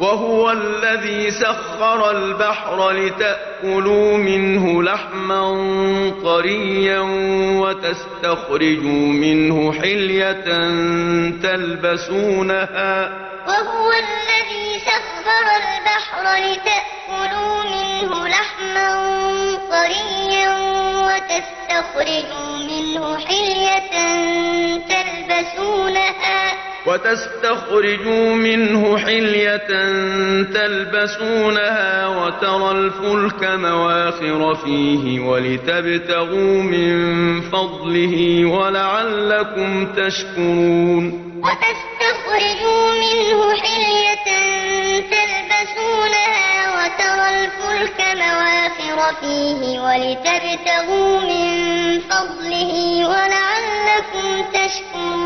وهو الذي سخر البحر لتأكلوا منه لحما طريا وتستخرجوا منه حلية تلبسونها. وهو الذي سخر البحر لتأكلوا منه لحما طريا وتستخرجوا منه وتستخرجوا منه حلية تلبسونها وترى الفلك مواخر فيه ولتبتغوا من فضله ولعلكم تشكرون. وتستخرجوا منه حلية تلبسونها وترى الفلك مواخر فيه ولتبتغوا من فضله ولعلكم تشكرون.